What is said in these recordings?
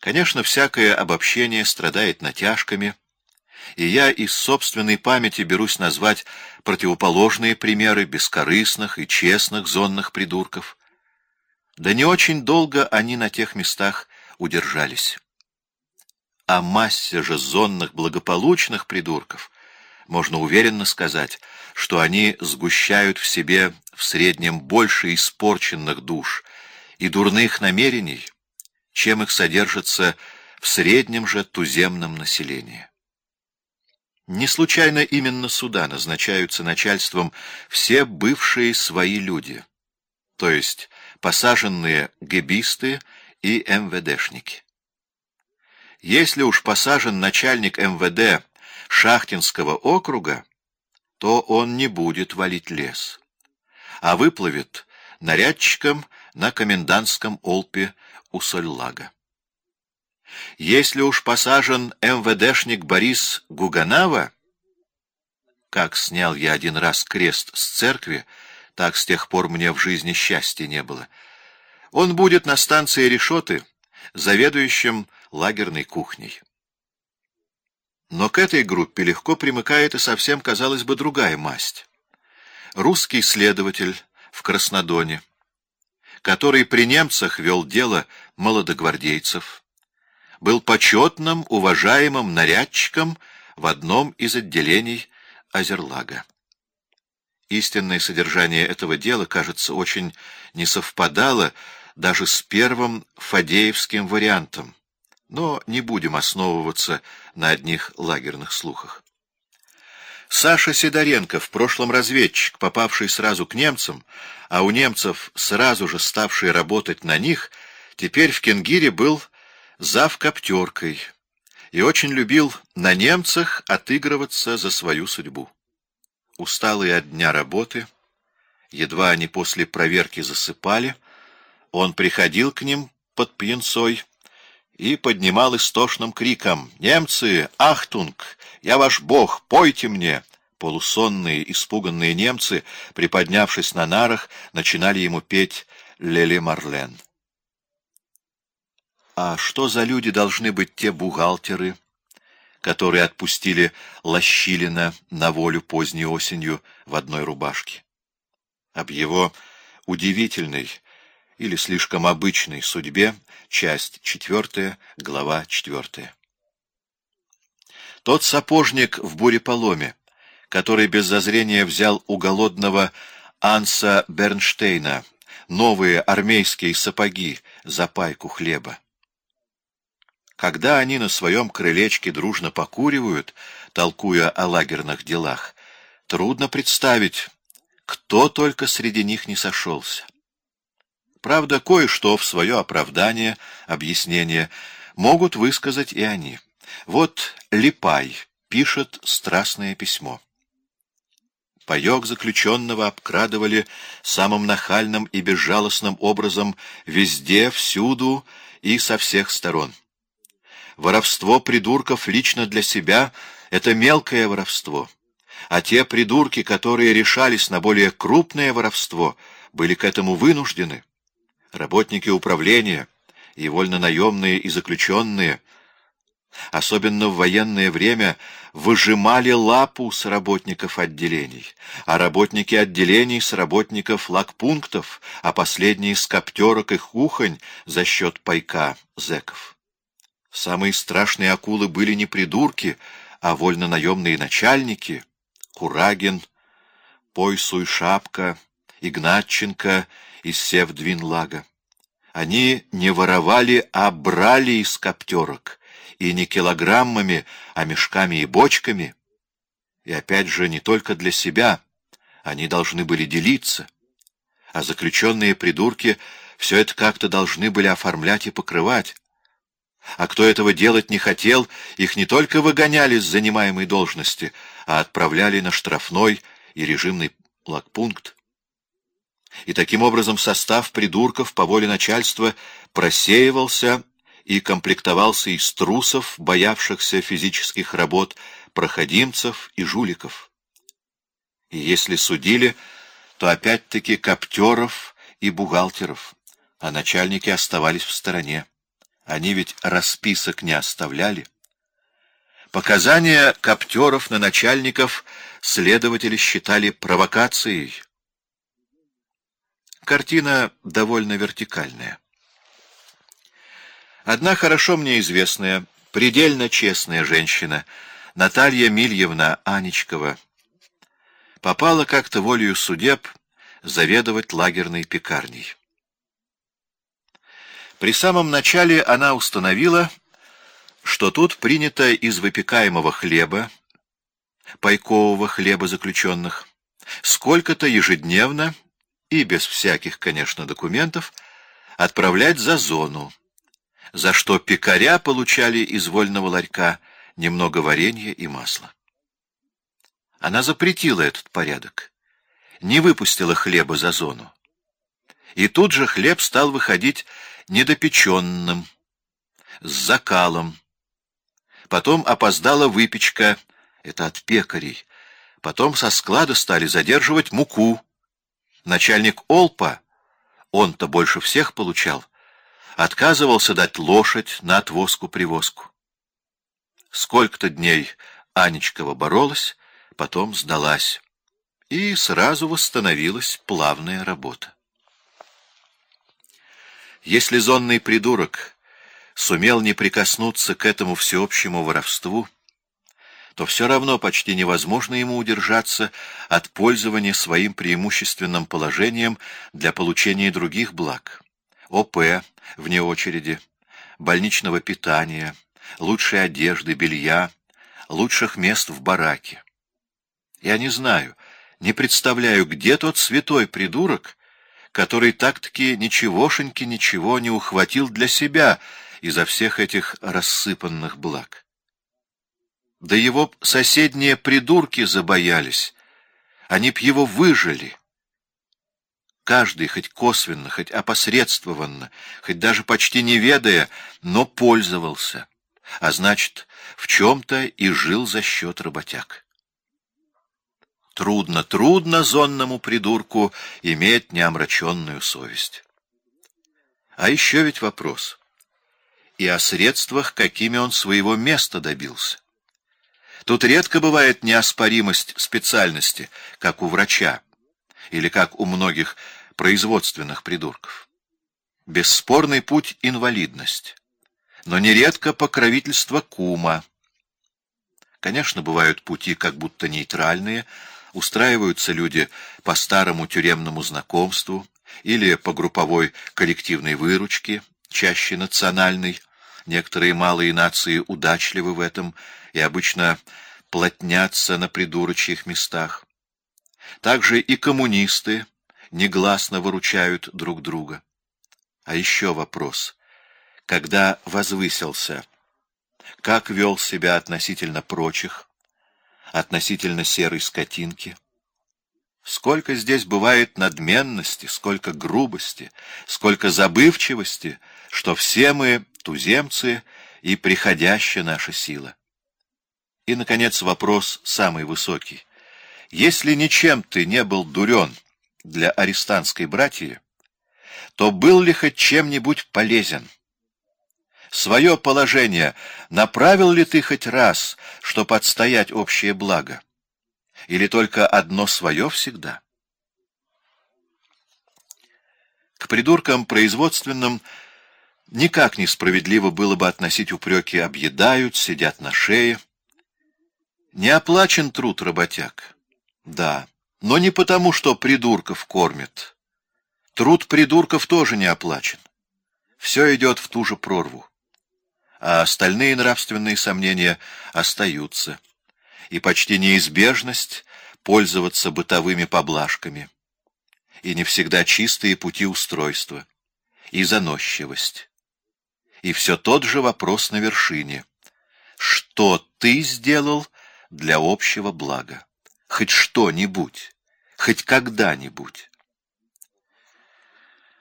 Конечно, всякое обобщение страдает натяжками, и я из собственной памяти берусь назвать противоположные примеры бескорыстных и честных зонных придурков. Да не очень долго они на тех местах удержались. О массе же зонных благополучных придурков можно уверенно сказать, что они сгущают в себе в среднем больше испорченных душ и дурных намерений, чем их содержится в среднем же туземном населении. Не случайно именно сюда назначаются начальством все бывшие свои люди, то есть посаженные гебисты и МВДшники. Если уж посажен начальник МВД Шахтинского округа, то он не будет валить лес, а выплывет нарядчиком на комендантском Олпе у Сольлага. Если уж посажен МВДшник Борис Гуганава, как снял я один раз крест с церкви, так с тех пор мне в жизни счастья не было, он будет на станции Решоты заведующим лагерной кухней. Но к этой группе легко примыкает и совсем, казалось бы, другая масть. Русский следователь в Краснодоне, который при немцах вел дело молодогвардейцев, был почетным, уважаемым нарядчиком в одном из отделений Азерлага. Истинное содержание этого дела, кажется, очень не совпадало даже с первым фадеевским вариантом, но не будем основываться на одних лагерных слухах. Саша Сидоренко, в прошлом разведчик, попавший сразу к немцам, а у немцев сразу же ставший работать на них, теперь в Кенгире был завкаптеркой и очень любил на немцах отыгрываться за свою судьбу. Усталые от дня работы, едва они после проверки засыпали, он приходил к ним под пьянцой и поднимал истошным криком «Немцы! Ахтунг! Я ваш бог! Пойте мне!» Полусонные, испуганные немцы, приподнявшись на нарах, начинали ему петь «Лели Марлен». А что за люди должны быть те бухгалтеры, которые отпустили Лощилина на волю поздней осенью в одной рубашке? Об его удивительной или слишком обычной судьбе, часть четвертая, глава четвертая. Тот сапожник в буреполоме, который без зазрения взял у голодного Анса Бернштейна новые армейские сапоги за пайку хлеба. Когда они на своем крылечке дружно покуривают, толкуя о лагерных делах, трудно представить, кто только среди них не сошелся. Правда, кое-что в свое оправдание, объяснение могут высказать и они. Вот Липай пишет страстное письмо. Паек заключенного обкрадывали самым нахальным и безжалостным образом везде, всюду и со всех сторон. Воровство придурков лично для себя — это мелкое воровство. А те придурки, которые решались на более крупное воровство, были к этому вынуждены. Работники управления и вольнонаемные и заключенные, особенно в военное время, выжимали лапу с работников отделений, а работники отделений с работников лагпунктов, а последние с коптерок и кухонь за счет пайка зэков. Самые страшные акулы были не придурки, а вольно-наемные начальники. Курагин, Пойсуй Шапка, Игнатченко из Севдвинлага. Они не воровали, а брали из коптерок, и не килограммами, а мешками и бочками. И опять же, не только для себя, они должны были делиться. А заключенные придурки все это как-то должны были оформлять и покрывать. А кто этого делать не хотел, их не только выгоняли с занимаемой должности, а отправляли на штрафной и режимный лагпункт. И таким образом состав придурков по воле начальства просеивался и комплектовался из трусов, боявшихся физических работ, проходимцев и жуликов. И если судили, то опять-таки коптеров и бухгалтеров, а начальники оставались в стороне. Они ведь расписок не оставляли. Показания коптеров на начальников следователи считали провокацией. Картина довольно вертикальная. Одна хорошо мне известная, предельно честная женщина, Наталья Мильевна Анечкова, попала как-то волею судеб заведовать лагерной пекарней. При самом начале она установила, что тут принято из выпекаемого хлеба, пайкового хлеба заключенных, сколько-то ежедневно и без всяких, конечно, документов отправлять за зону, за что пекаря получали из вольного ларька немного варенья и масла. Она запретила этот порядок, не выпустила хлеба за зону. И тут же хлеб стал выходить недопеченным, с закалом. Потом опоздала выпечка, это от пекарей. Потом со склада стали задерживать муку. Начальник Олпа, он-то больше всех получал, отказывался дать лошадь на отвозку-привозку. Сколько-то дней Анечкова боролась, потом сдалась, и сразу восстановилась плавная работа. Если зонный придурок сумел не прикоснуться к этому всеобщему воровству, то все равно почти невозможно ему удержаться от пользования своим преимущественным положением для получения других благ. ОП, вне очереди, больничного питания, лучшей одежды, белья, лучших мест в бараке. Я не знаю, не представляю, где тот святой придурок, который так-таки ничегошеньки ничего не ухватил для себя изо всех этих рассыпанных благ. Да его соседние придурки забоялись, они б его выжили. Каждый, хоть косвенно, хоть опосредствованно, хоть даже почти не ведая, но пользовался, а значит, в чем-то и жил за счет работяг. Трудно, трудно зонному придурку иметь неомраченную совесть. А еще ведь вопрос. И о средствах, какими он своего места добился. Тут редко бывает неоспоримость специальности, как у врача, или как у многих производственных придурков. Бесспорный путь — инвалидность, но нередко покровительство кума. Конечно, бывают пути как будто нейтральные, устраиваются люди по старому тюремному знакомству или по групповой коллективной выручке, чаще национальной. Некоторые малые нации удачливы в этом и обычно плотнятся на придурочьих местах. Также и коммунисты негласно выручают друг друга. А еще вопрос. Когда возвысился, как вел себя относительно прочих, относительно серой скотинки. Сколько здесь бывает надменности, сколько грубости, сколько забывчивости, что все мы туземцы и приходящая наша сила. И, наконец, вопрос самый высокий. Если ничем ты не был дурен для арестантской братьи, то был ли хоть чем-нибудь полезен? Свое положение направил ли ты хоть раз, чтобы отстоять общее благо? Или только одно свое всегда? К придуркам производственным никак несправедливо было бы относить упреки «объедают», «сидят на шее». Не оплачен труд работяг. Да, но не потому, что придурков кормят. Труд придурков тоже не оплачен. Все идет в ту же прорву а остальные нравственные сомнения остаются, и почти неизбежность пользоваться бытовыми поблажками, и не всегда чистые пути устройства, и заносчивость. И все тот же вопрос на вершине. Что ты сделал для общего блага? Хоть что-нибудь, хоть когда-нибудь.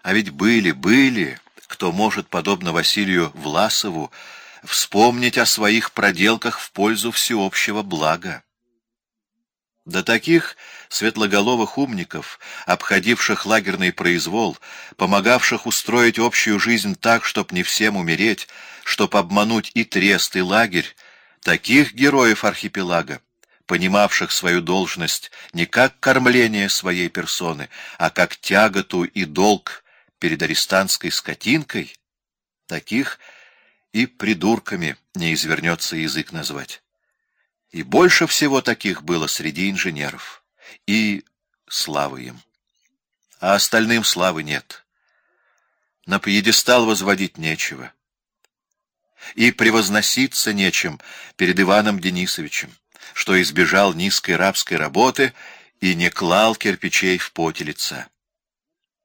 А ведь были, были кто может, подобно Василию Власову, вспомнить о своих проделках в пользу всеобщего блага. До таких светлоголовых умников, обходивших лагерный произвол, помогавших устроить общую жизнь так, чтоб не всем умереть, чтоб обмануть и трест, и лагерь, таких героев архипелага, понимавших свою должность не как кормление своей персоны, а как тяготу и долг перед арестантской скотинкой, таких и придурками не извернется язык назвать. И больше всего таких было среди инженеров. И славы им. А остальным славы нет. На пьедестал возводить нечего. И превозноситься нечем перед Иваном Денисовичем, что избежал низкой рабской работы и не клал кирпичей в поте лица.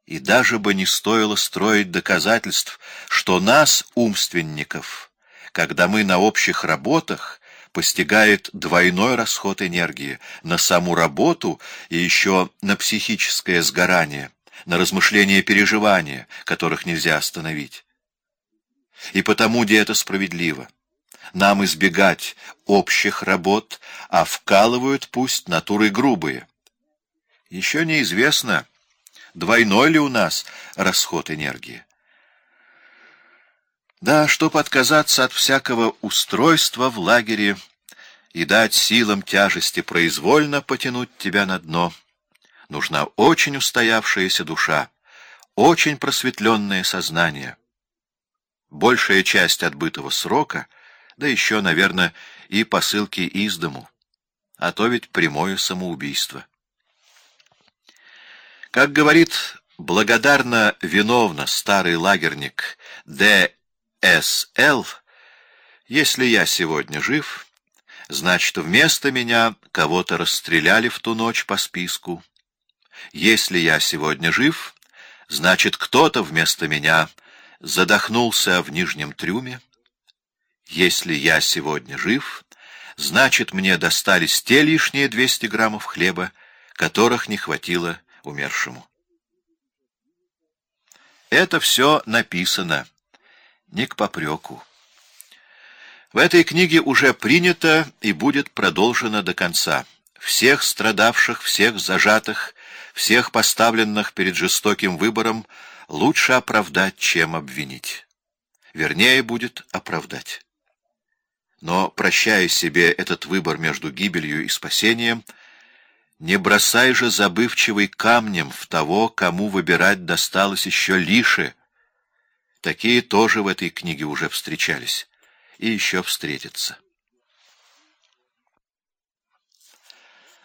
И даже бы не стоило строить доказательств, что нас, умственников, когда мы на общих работах, постигает двойной расход энергии на саму работу и еще на психическое сгорание, на размышления и переживания, которых нельзя остановить. И потому, где это справедливо, нам избегать общих работ, а вкалывают пусть натуры грубые. Еще неизвестно, двойной ли у нас расход энергии. Да, чтоб отказаться от всякого устройства в лагере и дать силам тяжести произвольно потянуть тебя на дно, нужна очень устоявшаяся душа, очень просветленное сознание. Большая часть отбытого срока, да еще, наверное, и посылки из дому, а то ведь прямое самоубийство. Как говорит благодарно виновно старый лагерник Д. С.Л., если я сегодня жив, значит, вместо меня кого-то расстреляли в ту ночь по списку. Если я сегодня жив, значит, кто-то вместо меня задохнулся в нижнем трюме. Если я сегодня жив, значит, мне достались те лишние 200 граммов хлеба, которых не хватило умершему. Это все написано не к попреку. В этой книге уже принято и будет продолжено до конца. Всех страдавших, всех зажатых, всех поставленных перед жестоким выбором лучше оправдать, чем обвинить. Вернее будет оправдать. Но, прощая себе этот выбор между гибелью и спасением, не бросай же забывчивый камнем в того, кому выбирать досталось еще лише, Такие тоже в этой книге уже встречались и еще встретятся.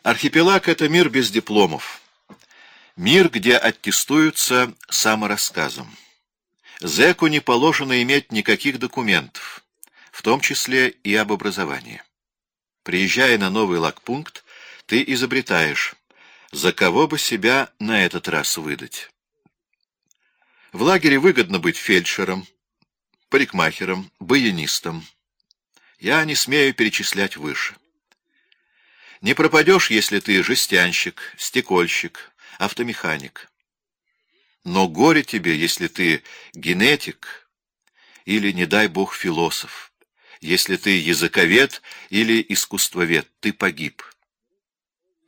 Архипелаг — это мир без дипломов. Мир, где аттестуются саморассказом. Зеку не положено иметь никаких документов, в том числе и об образовании. Приезжая на новый лагпункт, ты изобретаешь, за кого бы себя на этот раз выдать. В лагере выгодно быть фельдшером, парикмахером, баянистом. Я не смею перечислять выше. Не пропадешь, если ты жестянщик, стекольщик, автомеханик. Но горе тебе, если ты генетик или, не дай бог, философ. Если ты языковед или искусствовед, ты погиб.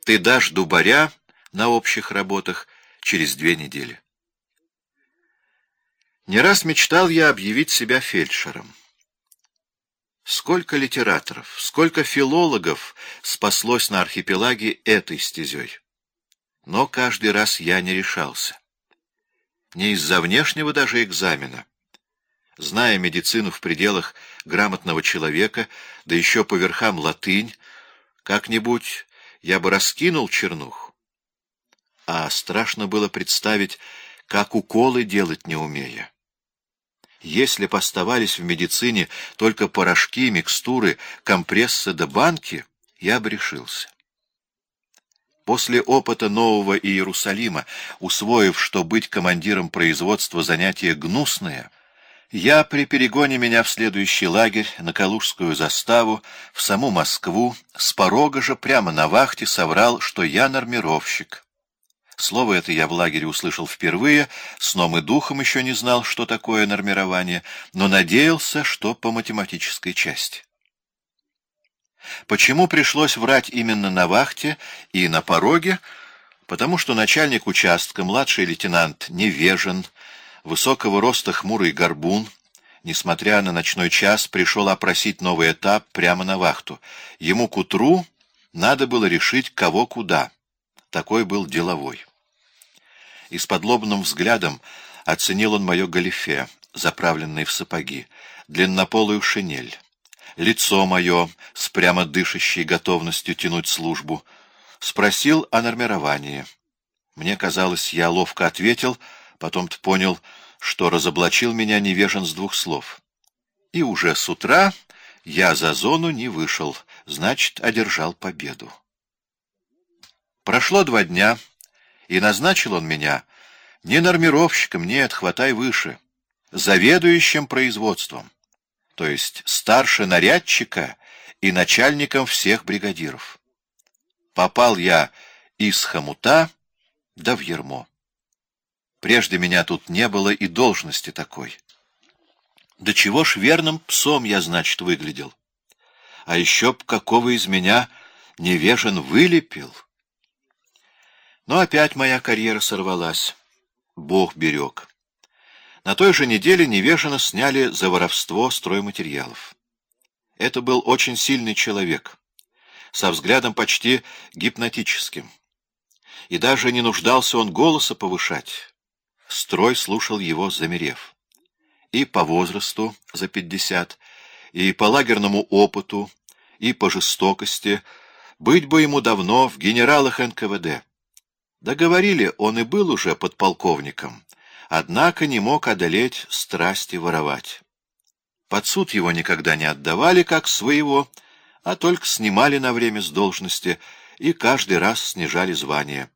Ты дашь дубаря на общих работах через две недели. Не раз мечтал я объявить себя фельдшером. Сколько литераторов, сколько филологов спаслось на архипелаге этой стезей. Но каждый раз я не решался. Не из-за внешнего даже экзамена. Зная медицину в пределах грамотного человека, да еще по верхам латынь, как-нибудь я бы раскинул чернуху. А страшно было представить, как уколы делать не умея. Если б оставались в медицине только порошки, микстуры, компрессы да банки, я бы решился. После опыта Нового Иерусалима, усвоив, что быть командиром производства занятие гнусное, я при перегоне меня в следующий лагерь, на Калужскую заставу, в саму Москву, с порога же прямо на вахте соврал, что я нормировщик. Слово это я в лагере услышал впервые, сном и духом еще не знал, что такое нормирование, но надеялся, что по математической части. Почему пришлось врать именно на вахте и на пороге? Потому что начальник участка, младший лейтенант Невежен, высокого роста хмурый горбун, несмотря на ночной час, пришел опросить новый этап прямо на вахту. Ему к утру надо было решить, кого куда. Такой был деловой. И с подлобным взглядом оценил он мое галифе, заправленное в сапоги, длиннополую шинель, лицо мое с прямо дышащей готовностью тянуть службу, спросил о нормировании. Мне казалось, я ловко ответил, потом-то понял, что разоблачил меня невежен с двух слов. И уже с утра я за зону не вышел, значит, одержал победу. Прошло два дня, и назначил он меня не нормировщиком, нет, хватай выше, заведующим производством, то есть старше нарядчика и начальником всех бригадиров. Попал я из хомута да в ермо. Прежде меня тут не было и должности такой. Да чего ж верным псом я, значит, выглядел. А еще б какого из меня невежен вылепил. Но опять моя карьера сорвалась. Бог берег. На той же неделе невежено сняли за воровство стройматериалов. Это был очень сильный человек, со взглядом почти гипнотическим. И даже не нуждался он голоса повышать. Строй слушал его, замерев. И по возрасту за пятьдесят, и по лагерному опыту, и по жестокости, быть бы ему давно в генералах НКВД. Договорили, он и был уже подполковником, однако не мог одолеть страсти воровать. Под суд его никогда не отдавали как своего, а только снимали на время с должности и каждый раз снижали звание.